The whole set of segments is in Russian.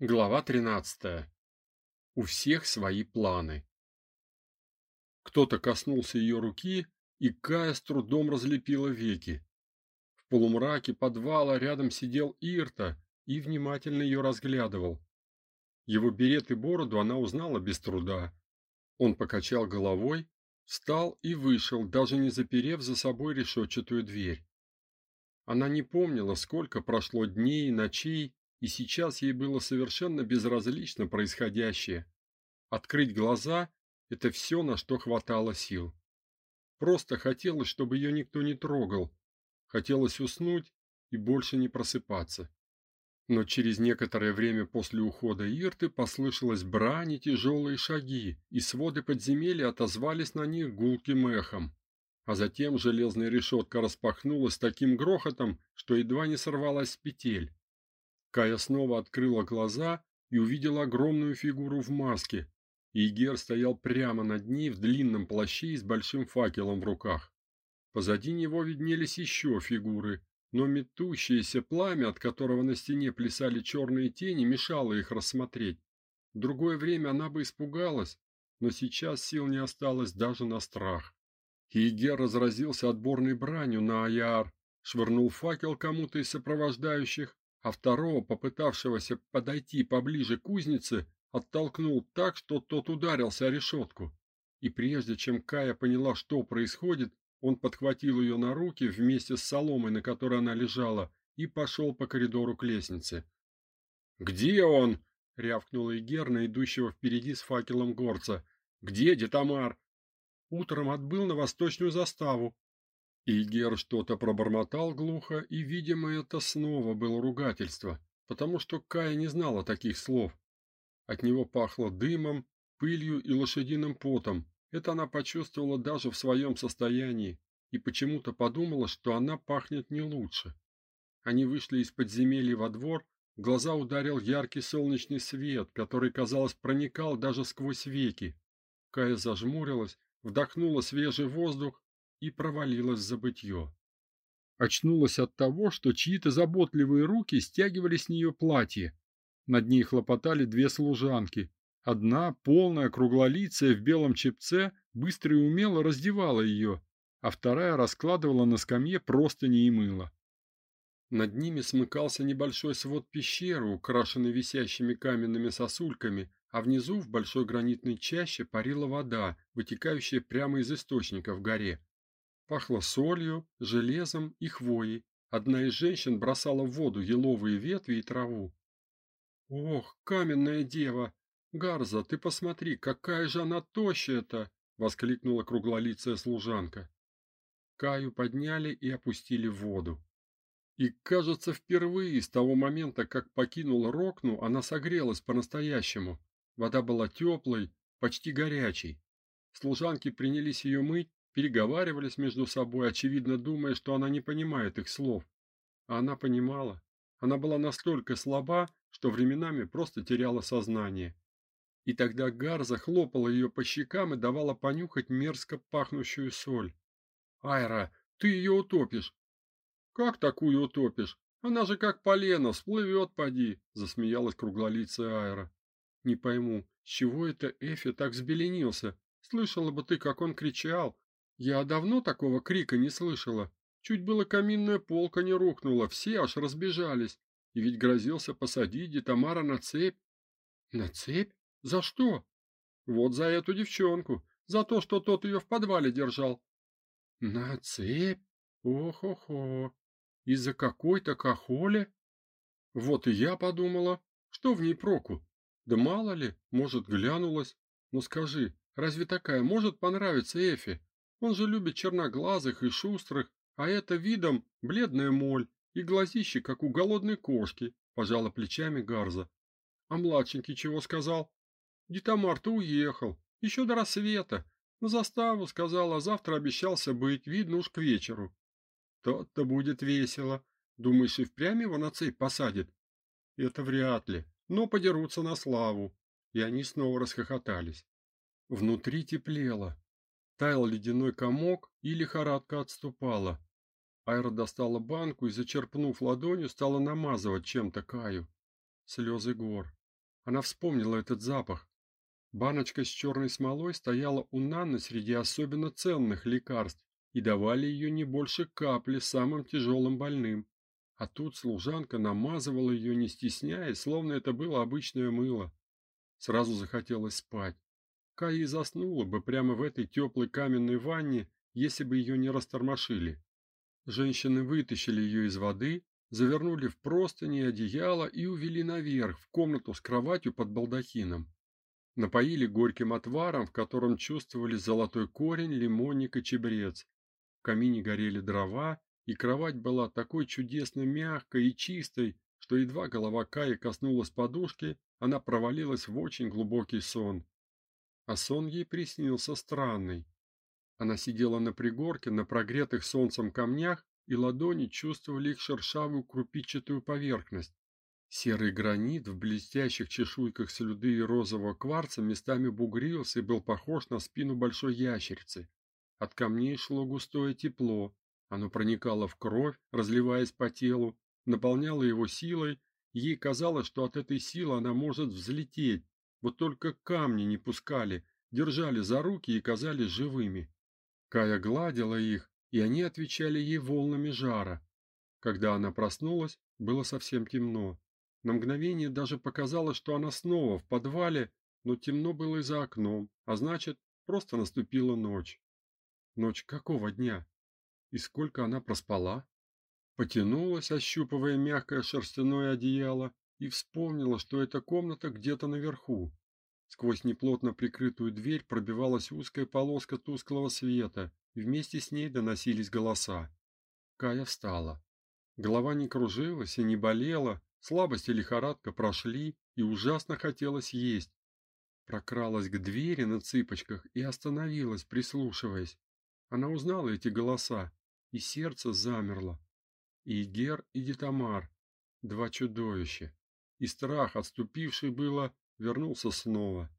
Глава 13. У всех свои планы. Кто-то коснулся ее руки, и Кая с трудом разлепила веки. В полумраке подвала рядом сидел Ирта и внимательно ее разглядывал. Его берет и бороду она узнала без труда. Он покачал головой, встал и вышел, даже не заперев за собой решетчатую дверь. Она не помнила, сколько прошло дней и ночей, и сейчас ей было совершенно безразлично происходящее. Открыть глаза это все, на что хватало сил. Просто хотелось, чтобы ее никто не трогал. Хотелось уснуть и больше не просыпаться. Но через некоторое время после ухода Ирты послышалась брань и тяжелые шаги, и своды подземелья отозвались на них гулким эхом. А затем железная решетка распахнулась таким грохотом, что едва не сорвалась с петель. Кая снова открыла глаза и увидела огромную фигуру в маске. Игер стоял прямо над ней в длинном плаще и с большим факелом в руках. Позади него виднелись еще фигуры, но метущееся пламя, от которого на стене плясали черные тени, мешало их рассмотреть. В другое время она бы испугалась, но сейчас сил не осталось даже на страх. Игер разразился отборной бранью на Аяр, швырнул факел кому-то из сопровождающих, а второго, попытавшегося подойти поближе к кузнице, оттолкнул так, что тот ударился о решетку. И прежде чем Кая поняла, что происходит, он подхватил ее на руки вместе с соломой, на которой она лежала, и пошел по коридору к лестнице. "Где он?" рявкнула Игер на идущего впереди с факелом горца. "Где Детамар?" "Утром отбыл на восточную заставу", Игер что-то пробормотал глухо, и, видимо, это снова было ругательство, потому что Кая не знала таких слов. От него пахло дымом, пылью и лошадиным потом. Это она почувствовала даже в своем состоянии и почему-то подумала, что она пахнет не лучше. Они вышли из подземелья во двор, в глаза ударил яркий солнечный свет, который, казалось, проникал даже сквозь веки. Кая зажмурилась, вдохнула свежий воздух и провалилась в забытье. Очнулась от того, что чьи-то заботливые руки стягивали с нее платье. Над ней хлопотали две служанки. Одна, полная, круглолицая в белом чепце, быстро и умело раздевала ее, а вторая раскладывала на скамье простыни и мыло. Над ними смыкался небольшой свод пещеры, украшенный висящими каменными сосульками, а внизу в большой гранитной чаще парила вода, вытекающая прямо из источника в горе. Пахло солью, железом и хвоей. Одна из женщин бросала в воду еловые ветви и траву. Ох, каменная дева! Гарза, ты посмотри, какая же она тощая-то, воскликнула круглолицая служанка. Каю подняли и опустили в воду. И, кажется, впервые с того момента, как покинула Рокну, она согрелась по-настоящему. Вода была теплой, почти горячей. Служанки принялись ее мыть, переговаривались между собой, очевидно думая, что она не понимает их слов. А она понимала. Она была настолько слаба, что временами просто теряла сознание. И тогда Гарза хлопала ее по щекам и давала понюхать мерзко пахнущую соль. Айра, ты ее утопишь. Как такую утопишь? Она же как полено, всплывет, поди, засмеялась круглолицая Айра. Не пойму, с чего это Эфи так взбеленился? Слышала бы ты, как он кричал, я давно такого крика не слышала. Чуть было каминная полка не рухнула, все аж разбежались. И ведь грозился посадить Детамара на цепь. На цепь? За что? Вот за эту девчонку, за то, что тот ее в подвале держал. На цепь? Ох-охо. Из-за какой-то кахоли? Вот и я подумала, что в ней проку? Да мало ли, может, глянулась. Но скажи, разве такая может понравиться Эфи? Он же любит черноглазых и шустрых, а это видом бледная моль и глазище, как у голодной кошки, пожала плечами Гарза. А младшенький чего сказал? Детамар-то уехал, еще до рассвета. На заставу сказал, а завтра обещался быть, видно уж к вечеру. То-то будет весело. Думаешь, и впрямь его на цепь посадит? Это вряд ли, но подерутся на славу. И они снова расхохотались. Внутри теплело. Таял ледяной комок, и лихорадка отступала. Айра достала банку и, зачерпнув ладонью, стала намазывать чем-то Каю. Слезы гор. Она вспомнила этот запах. Баночка с черной смолой стояла у Нанны среди особенно ценных лекарств, и давали ее не больше капли самым тяжелым больным. А тут служанка намазывала ее не стесняясь, словно это было обычное мыло. Сразу захотелось спать. Кая заснула бы прямо в этой теплой каменной ванне, если бы ее не растормошили. Женщины вытащили ее из воды, завернули в простыни и одеяло и увели наверх, в комнату с кроватью под балдахином. Напоили горьким отваром, в котором чувствовались золотой корень, лимонник и чебрец. В камине горели дрова, и кровать была такой чудесно мягкой и чистой, что едва голова Каи коснулась подушки, она провалилась в очень глубокий сон. А сон ей приснился странный. Она сидела на пригорке на прогретых солнцем камнях, и ладони чувствовали их шершавую крупичатую поверхность. Серый гранит в блестящих чешуйках слюды и розового кварца местами бугрился и был похож на спину большой ящерицы. От камней шло густое тепло, оно проникало в кровь, разливаясь по телу, наполняло его силой, ей казалось, что от этой силы она может взлететь. Вот только камни не пускали, держали за руки и казались живыми. Кая гладила их, и они отвечали ей волнами жара. Когда она проснулась, было совсем темно. На мгновение даже показалось, что она снова в подвале, но темно было и за окном, а значит, просто наступила ночь. Ночь какого дня? И сколько она проспала? Потянулась, ощупывая мягкое шерстяное одеяло, и вспомнила, что эта комната где-то наверху. Сквозь неплотно прикрытую дверь пробивалась узкая полоска тусклого света, и вместе с ней доносились голоса. Кая встала. Голова не кружилась и не болела, слабость и лихорадка прошли, и ужасно хотелось есть. Прокралась к двери на цыпочках и остановилась, прислушиваясь. Она узнала эти голоса, и сердце замерло. И Гер, и Детамар, два чудовища, и страх, отступивший было, вернулся снова.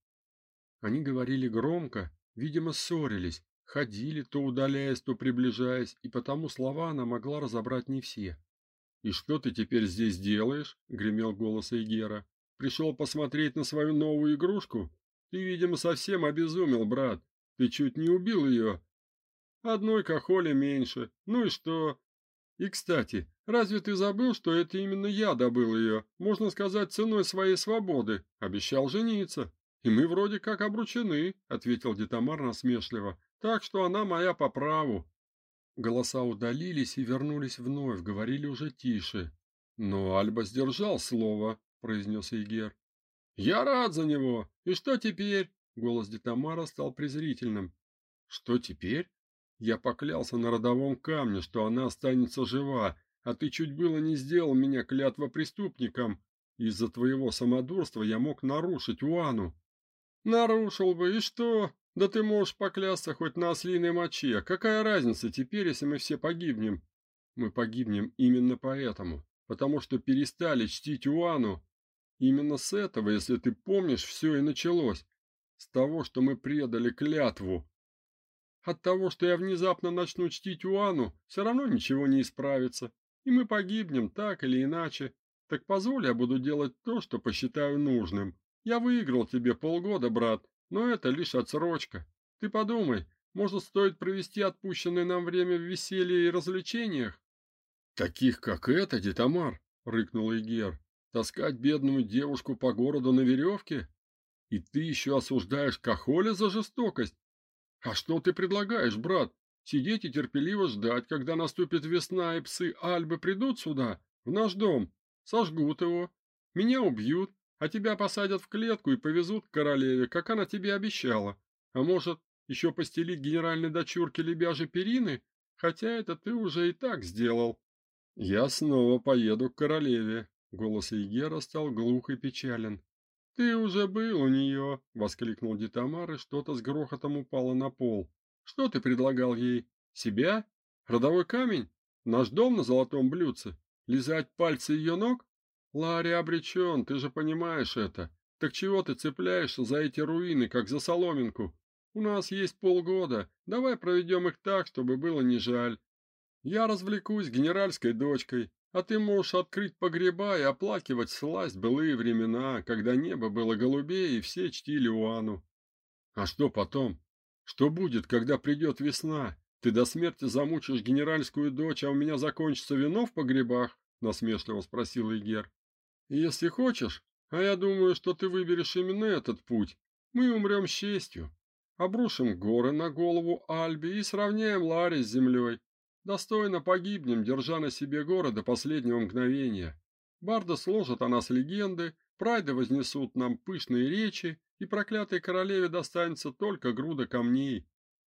Они говорили громко, видимо, ссорились, ходили, то удаляясь, то приближаясь, и потому слова она могла разобрать не все. «И что ты теперь здесь делаешь?» — гремел голос Эйгера. «Пришел посмотреть на свою новую игрушку? Ты, видимо, совсем обезумел, брат. Ты чуть не убил ее. Одной кахоли меньше. Ну и что? И, кстати, разве ты забыл, что это именно я добыл ее, можно сказать, ценой своей свободы? Обещал жениться. И мы вроде как обручены, ответил Детамар насмешливо. Так что она моя по праву. Голоса удалились и вернулись вновь, говорили уже тише. Но Альба сдержал слово, произнес Игер. Я рад за него. И что теперь? Голос Детамара стал презрительным. Что теперь? Я поклялся на родовом камне, что она останется жива, а ты чуть было не сделал меня клятва преступником. Из-за твоего самодурства я мог нарушить Уану. Нарушил бы, и что? Да ты можешь поклясться хоть на ослиной моче. Какая разница теперь, если мы все погибнем? Мы погибнем именно поэтому, потому что перестали чтить Уану. Именно с этого, если ты помнишь, все и началось. С того, что мы предали клятву. От того, что я внезапно начну чтить Уану, все равно ничего не исправится, и мы погибнем так или иначе. Так позволь, я буду делать то, что посчитаю нужным. Я выиграл тебе полгода, брат, но это лишь отсрочка. Ты подумай, может, стоит провести отпущенное нам время в веселье и развлечениях? Таких, как это, Детамар, рыкнул Игер. Таскать бедную девушку по городу на веревке? И ты еще осуждаешь Кахоля за жестокость? А что ты предлагаешь, брат? Сидеть и терпеливо ждать, когда наступит весна и псы Альбы придут сюда, в наш дом, сожгут его, меня убьют, а тебя посадят в клетку и повезут к королеве, как она тебе обещала. А может, еще постелить генеральной дочурке лебяжьи перины, хотя это ты уже и так сделал. Я снова поеду к королеве. Голос Игера стал глух и печален. Ты уже был у нее!» — воскликнул Детамар, и что-то с грохотом упало на пол. Что ты предлагал ей? Себя? Родовой камень? Наш дом на золотом блюдце? Лизать пальцы ее ног? Ларри обречен, ты же понимаешь это. Так чего ты цепляешься за эти руины, как за соломинку? У нас есть полгода. Давай проведем их так, чтобы было не жаль. Я развлекусь генеральской дочкой, А ты можешь открыть погреба и оплакивать сласть былые времена, когда небо было голубее и все чтили Уану. А что потом? Что будет, когда придет весна? Ты до смерти замучишь генеральскую дочь, а у меня закончится вино в погребах? насмешливо спросил Игер. Если хочешь, а я думаю, что ты выберешь именно этот путь, мы умрем с честью. Обрушим горы на голову Альби и сравняем Лари с землей. Достойно погибнем, держа на себе горы до последнего мгновения. Барды сложат о нас легенды, прайды вознесут нам пышные речи, и проклятой королеве достанется только груда камней.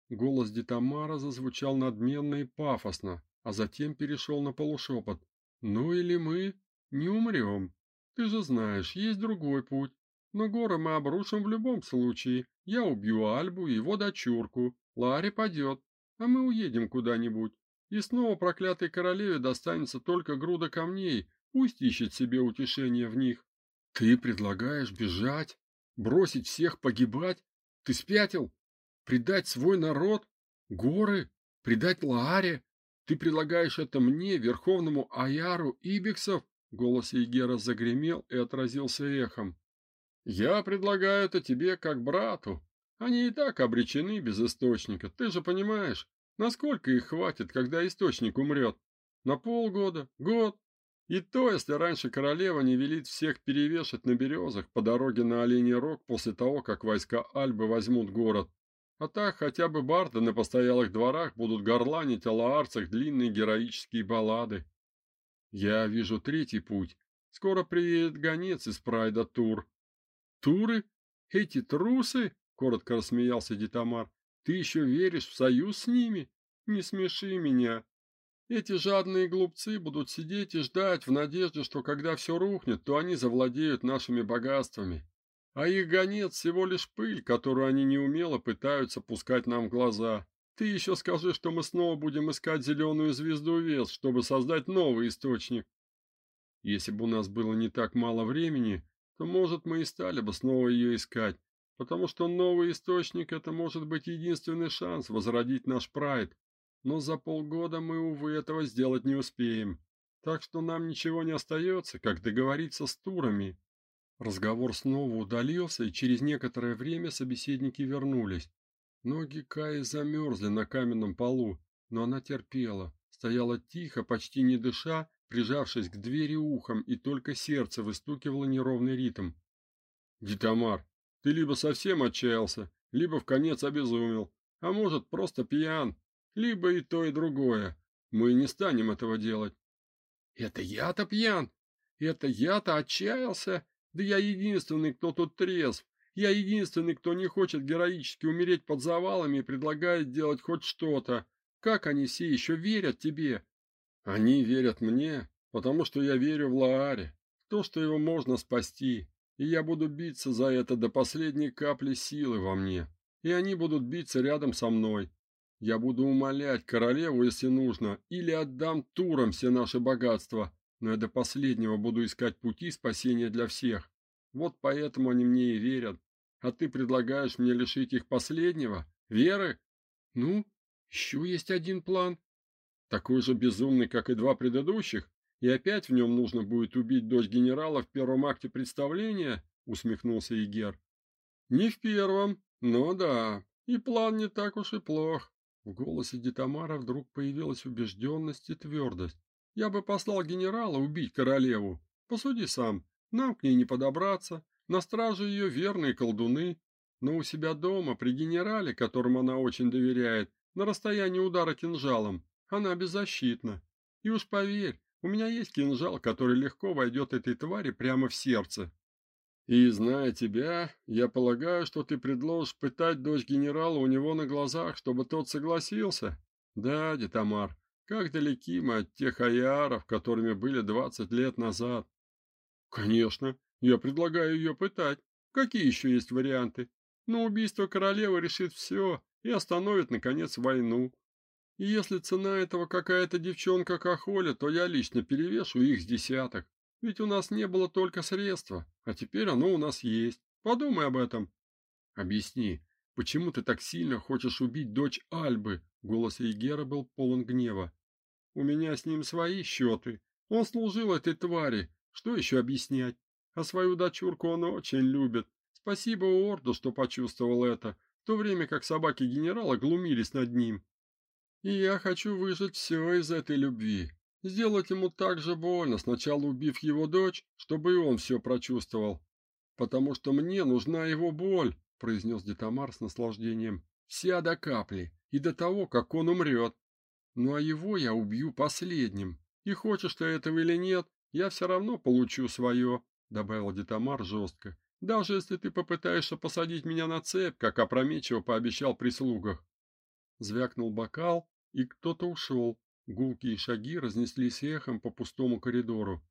Голос Дитамара зазвучал надменно и пафосно, а затем перешел на полушепот. Ну или мы не умрем. Ты же знаешь, есть другой путь. Но горы мы обрушим в любом случае. Я убью Альбу и его дочурку. Ларри падет, а мы уедем куда-нибудь. И снова проклятой королеве достанется только груда камней. Пусть ищет себе утешение в них. Ты предлагаешь бежать, бросить всех погибать? Ты спятил? Предать свой народ? Горы? Предать Лааре? Ты предлагаешь это мне, верховному Аяру Ибиксов? Голос Егера загремел и отразился эхом. Я предлагаю это тебе как брату. Они и так обречены без источника. Ты же понимаешь, насколько их хватит, когда источник умрет? На полгода, год. И то, если раньше королева не велит всех перевешать на березах по дороге на Оленей Рог после того, как войска Альбы возьмут город. А так хотя бы барды на постоялых дворах будут горланить о лаарцах длинные героические баллады. Я вижу третий путь. Скоро приедет гонец из Прайда Тур. Туры? Эти трусы? Коротко рассмеялся Дитамар. Ты еще веришь в союз с ними? Не смеши меня. Эти жадные глупцы будут сидеть и ждать в надежде, что когда все рухнет, то они завладеют нашими богатствами. А их гонец всего лишь пыль, которую они неумело пытаются пускать нам в глаза. Ты еще скажи, что мы снова будем искать зеленую звезду вес, чтобы создать новый источник. Если бы у нас было не так мало времени, то, может, мы и стали бы снова ее искать, потому что новый источник это может быть единственный шанс возродить наш прайд. Но за полгода мы увы этого сделать не успеем. Так что нам ничего не остается, как договориться с турами. Разговор снова удалился, и через некоторое время собеседники вернулись. Ноги Каи замерзли на каменном полу, но она терпела, стояла тихо, почти не дыша, прижавшись к двери ухом, и только сердце выстукивало неровный ритм. Дитамар, ты либо совсем отчаялся, либо в конец обезумел, а может, просто пьян, либо и то, и другое. Мы не станем этого делать. Это я-то пьян. Это я-то отчаялся. Да я единственный, кто тут трезв. Я единственный, кто не хочет героически умереть под завалами и предлагает делать хоть что-то. Как они все еще верят тебе? Они верят мне, потому что я верю в Лааре, в то, что его можно спасти, и я буду биться за это до последней капли силы во мне. И они будут биться рядом со мной. Я буду умолять королеву, если нужно, или отдам турам все наши богатства, но я до последнего буду искать пути спасения для всех. Вот поэтому они мне и верят. А ты предлагаешь мне лишить их последнего? Веры? Ну, еще есть один план. Такой же безумный, как и два предыдущих, и опять в нем нужно будет убить дочь генерала в первом акте представления, усмехнулся Игер. Не в первом, но да, и план не так уж и плох. В голосе Дитамара вдруг появилась убежденность и твердость. Я бы послал генерала убить королеву. Посуди сам, нам к ней не подобраться, на страже ее верные колдуны, но у себя дома при генерале, которому она очень доверяет, на расстоянии удара кинжалом, она беззащитна. И уж поверь, у меня есть кинжал, который легко войдет этой твари прямо в сердце. И зная тебя, я полагаю, что ты предложишь пытать дочь генерала у него на глазах, чтобы тот согласился. Да, Детамар, как далеки мы от тех аяров, которыми были двадцать лет назад. Конечно, я предлагаю ее пытать. Какие еще есть варианты? Но убийство королевы решит все и остановит наконец войну. И если цена этого какая-то девчонка Кахоля, то я лично перевешу их с десяток. Ведь у нас не было только средства, а теперь оно у нас есть. Подумай об этом. Объясни, почему ты так сильно хочешь убить дочь Альбы? Голос Егера был полон гнева. У меня с ним свои счеты. Он служил этой твари. Что еще объяснять? А свою дочурку он очень любит. Спасибо Орду, что почувствовал это, в то время как собаки генерала глумились над ним. И я хочу выжать все из этой любви. Сделать ему так же больно, сначала убив его дочь, чтобы и он все прочувствовал. Потому что мне нужна его боль, произнес Детамар с наслаждением. Вся до капли и до того, как он умрет. Ну а его я убью последним. И хочешь ты этого или нет, я все равно получу свое», — добавил Детамар жестко. Даже если ты попытаешься посадить меня на цепь, как опрометчиво пообещал прислугах. Звякнул бокал, и кто-то ушел. Гулкие шаги разнеслись эхом по пустому коридору.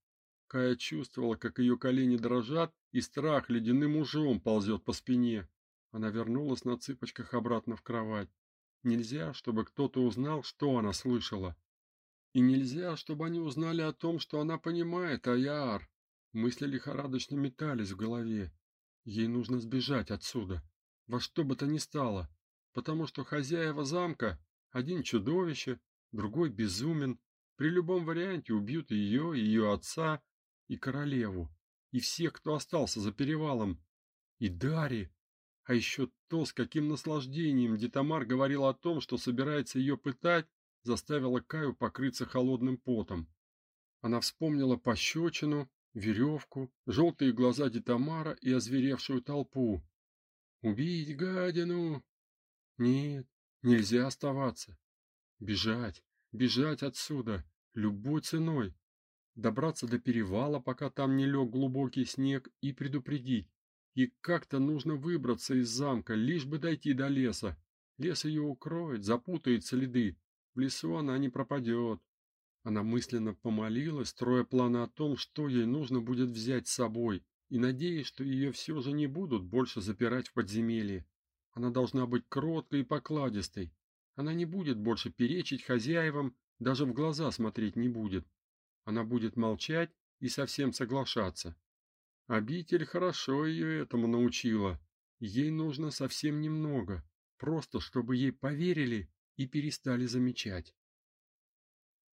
Кая чувствовала, как ее колени дрожат, и страх ледяным ужом ползет по спине. Она вернулась на цыпочках обратно в кровать. Нельзя, чтобы кто-то узнал, что она слышала. И нельзя, чтобы они узнали о том, что она понимает Аяр. Мысли лихорадочно метались в голове. Ей нужно сбежать отсюда, во что бы то ни стало, потому что хозяева замка один чудовище, другой безумен, при любом варианте убьют ее, ее отца и королеву, и всех, кто остался за перевалом, и Дари. А еще то, с каким наслаждением Детамар говорил о том, что собирается ее пытать, заставило Каю покрыться холодным потом. Она вспомнила пощечину, веревку, желтые глаза Детамара и озверевшую толпу. Убить гадину. Нет, нельзя оставаться. Бежать, бежать отсюда любой ценой. Добраться до перевала, пока там не лег глубокий снег, и предупредить. И как-то нужно выбраться из замка, лишь бы дойти до леса. Лес ее укроет, запутает следы. В лесу она не пропадет. Она мысленно помолилась, строя планы о том, что ей нужно будет взять с собой, и надеясь, что ее все же не будут больше запирать в подземелье. Она должна быть кроткой и покладистой. Она не будет больше перечить хозяевам, даже в глаза смотреть не будет. Она будет молчать и совсем соглашаться. Обитель хорошо ее этому научила. Ей нужно совсем немного, просто чтобы ей поверили и перестали замечать.